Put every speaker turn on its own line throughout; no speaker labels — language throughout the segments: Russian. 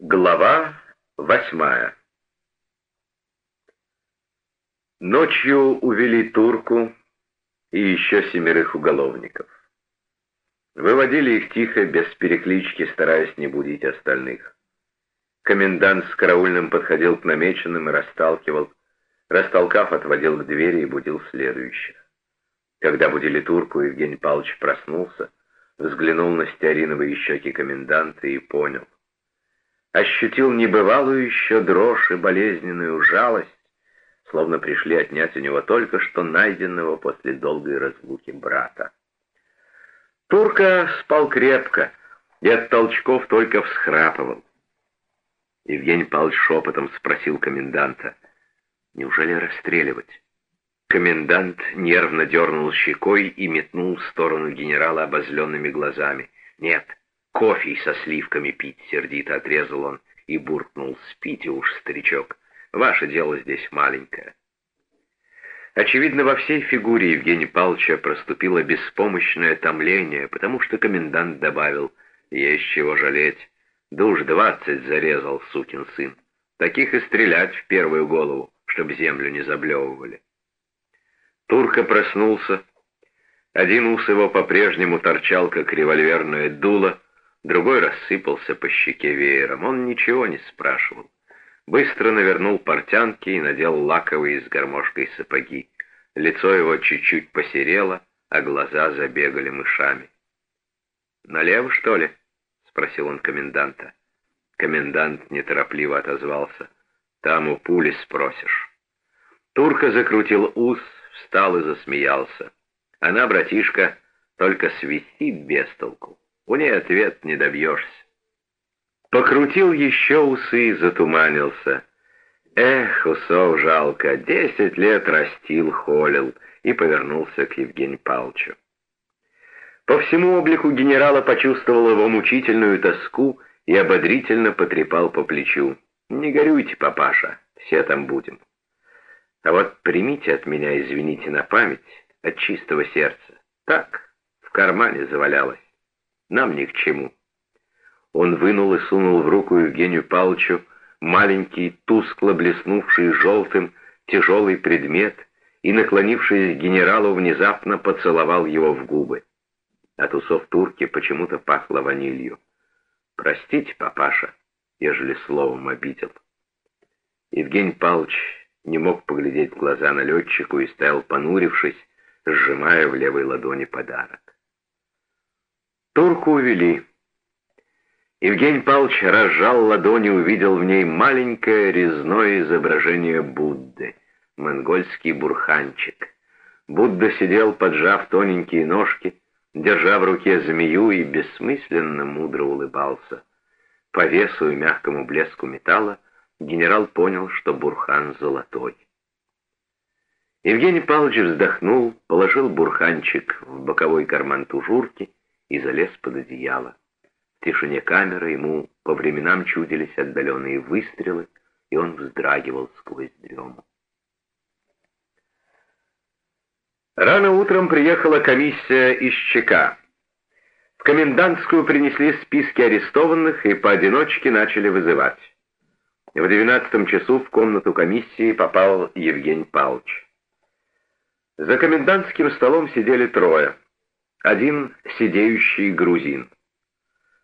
Глава восьмая Ночью увели турку и еще семерых уголовников. Выводили их тихо, без переклички, стараясь не будить остальных. Комендант с караульным подходил к намеченным и расталкивал. Растолкав, отводил к двери и будил следующих. Когда будили турку, Евгений Павлович проснулся, взглянул на стеариновые щеки коменданта и понял. Ощутил небывалую еще дрожь и болезненную жалость, словно пришли отнять у него только что найденного после долгой разлуки брата. Турка спал крепко и от толчков только всхрапывал. Евгений Павлович шепотом спросил коменданта, «Неужели расстреливать?» Комендант нервно дернул щекой и метнул в сторону генерала обозленными глазами. «Нет, кофе со сливками пить!» — сердито отрезал он и буркнул. «Спите уж, старичок, ваше дело здесь маленькое». Очевидно, во всей фигуре Евгения Павловича проступило беспомощное томление, потому что комендант добавил «Есть чего жалеть». Душ двадцать зарезал, сукин сын. Таких и стрелять в первую голову, чтобы землю не заблевывали. Турка проснулся. Один ус его по-прежнему торчал, как револьверное дуло, другой рассыпался по щеке веером. Он ничего не спрашивал. Быстро навернул портянки и надел лаковые с гармошкой сапоги. Лицо его чуть-чуть посерело, а глаза забегали мышами. «Налево, что ли?» — спросил он коменданта. Комендант неторопливо отозвался. «Там у пули спросишь». Турка закрутил ус, встал и засмеялся. Она, братишка, только свистит без толку. У ней ответ не добьешься. Покрутил еще усы и затуманился. Эх, усов жалко, десять лет растил, холил, и повернулся к Евгению Павловичу. По всему облику генерала почувствовал его мучительную тоску и ободрительно потрепал по плечу. «Не горюйте, папаша, все там будем». А вот примите от меня, извините, на память, от чистого сердца. Так, в кармане завалялось. Нам ни к чему. Он вынул и сунул в руку Евгению Павловичу маленький, тускло блеснувший желтым, тяжелый предмет и, наклонившись к генералу, внезапно поцеловал его в губы. От усов турки почему-то пахло ванилью. «Простите, папаша, ежели словом обидел». Евгений Павлович не мог поглядеть в глаза налетчику и стоял, понурившись, сжимая в левой ладони подарок. Турку увели. Евгений Павлович разжал ладони увидел в ней маленькое резное изображение Будды, монгольский бурханчик. Будда сидел, поджав тоненькие ножки, держа в руке змею и бессмысленно мудро улыбался. По весу и мягкому блеску металла генерал понял, что Бурхан золотой. Евгений Павлович вздохнул, положил бурханчик в боковой карман тужурки и залез под одеяло. В тишине камеры ему по временам чудились отдаленные выстрелы, и он вздрагивал сквозь дрему. Рано утром приехала комиссия из ЧК. В комендантскую принесли списки арестованных и поодиночке начали вызывать. В двенадцатом часу в комнату комиссии попал Евгений Павлович. За комендантским столом сидели трое. Один сидеющий грузин.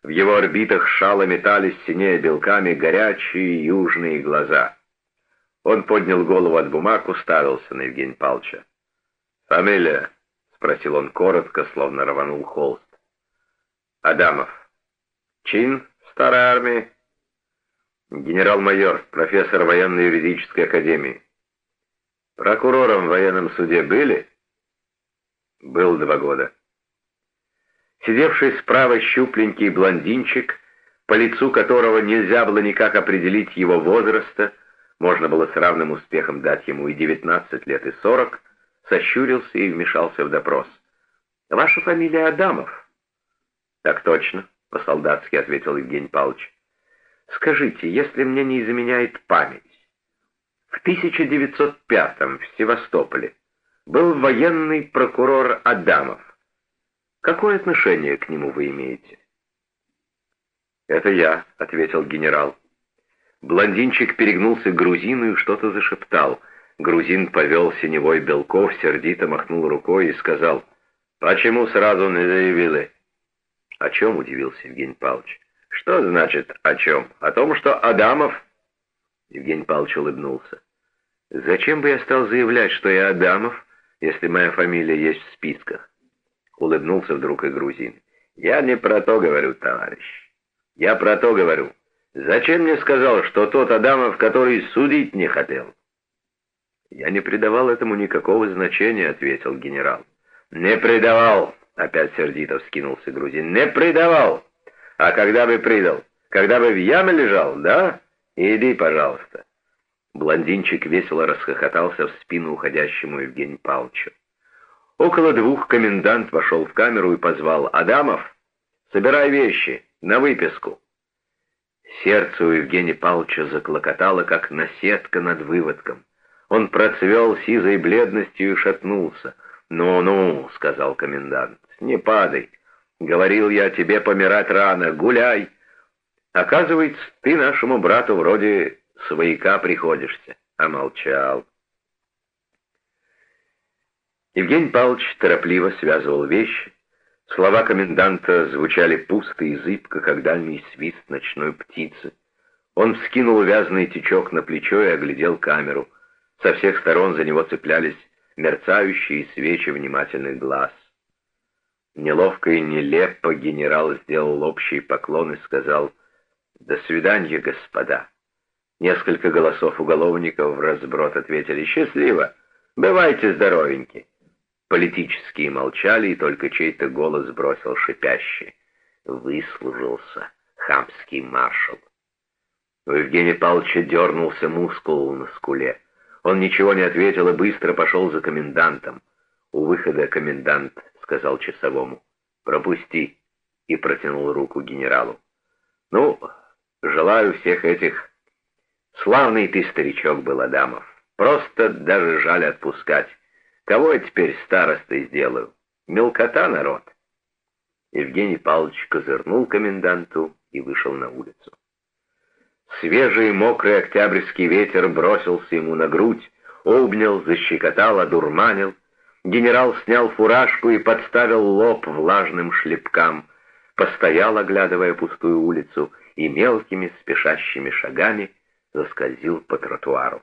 В его орбитах шало метались синее белками горячие южные глаза. Он поднял голову от бумаг, уставился на Евгения Павловича. «Фамилия?» — спросил он коротко, словно рванул холст. «Адамов». «Чин в старой армии?» Генерал-майор, профессор военно-юридической академии. Прокурором в военном суде были? Был два года. Сидевший справа щупленький блондинчик, по лицу которого нельзя было никак определить его возраста, можно было с равным успехом дать ему и 19 лет, и 40, сощурился и вмешался в допрос. «Ваша фамилия Адамов?» «Так точно», — по-солдатски ответил Евгений Павлович. Скажите, если мне не изменяет память, в 1905-м в Севастополе был военный прокурор Адамов. Какое отношение к нему вы имеете? «Это я», — ответил генерал. Блондинчик перегнулся к грузину и что-то зашептал. Грузин повел синевой Белков, сердито махнул рукой и сказал, «Почему сразу не заявили?» «О чем?» — удивился Евгений Павлович. «Что значит «о чем»? О том, что Адамов...» Евгений Павлович улыбнулся. «Зачем бы я стал заявлять, что я Адамов, если моя фамилия есть в списках?» Улыбнулся вдруг и грузин. «Я не про то говорю, товарищ. Я про то говорю. Зачем мне сказал, что тот Адамов, который судить не хотел?» «Я не придавал этому никакого значения», — ответил генерал. «Не придавал!» — опять сердито вскинулся грузин. «Не придавал! А когда бы придал? Когда бы в яме лежал, да? Иди, пожалуйста!» Блондинчик весело расхохотался в спину уходящему Евгению Павловичу. Около двух комендант вошел в камеру и позвал «Адамов, собирай вещи, на выписку!» Сердце у Евгения Павловича заклокотало, как наседка над выводком. Он процвел сизой бледностью и шатнулся. «Ну-ну», — сказал комендант, — «не падай. Говорил я тебе помирать рано, гуляй. Оказывается, ты нашему брату вроде свояка приходишься». А молчал. Евгений Павлович торопливо связывал вещи. Слова коменданта звучали пусто и зыбко, как дальний свист ночной птицы. Он вскинул вязаный течок на плечо и оглядел камеру — со всех сторон за него цеплялись мерцающие свечи внимательных глаз. Неловко и нелепо генерал сделал общий поклон и сказал «До свидания, господа». Несколько голосов уголовников в разброд ответили «Счастливо! Бывайте здоровеньки!» Политические молчали, и только чей-то голос бросил шипящий. Выслужился хамский маршал. У Евгения Павловича дернулся мускул на скуле. Он ничего не ответил и быстро пошел за комендантом. У выхода комендант сказал часовому «Пропусти» и протянул руку генералу. «Ну, желаю всех этих...» «Славный ты, старичок, был, Адамов. Просто даже жаль отпускать. Кого я теперь старостой сделаю? Мелкота народ». Евгений Павлович козырнул коменданту и вышел на улицу. Свежий мокрый октябрьский ветер бросился ему на грудь, обнял, защекотал, одурманил. Генерал снял фуражку и подставил лоб влажным шлепкам, постоял, оглядывая пустую улицу, и мелкими спешащими шагами заскользил по тротуару.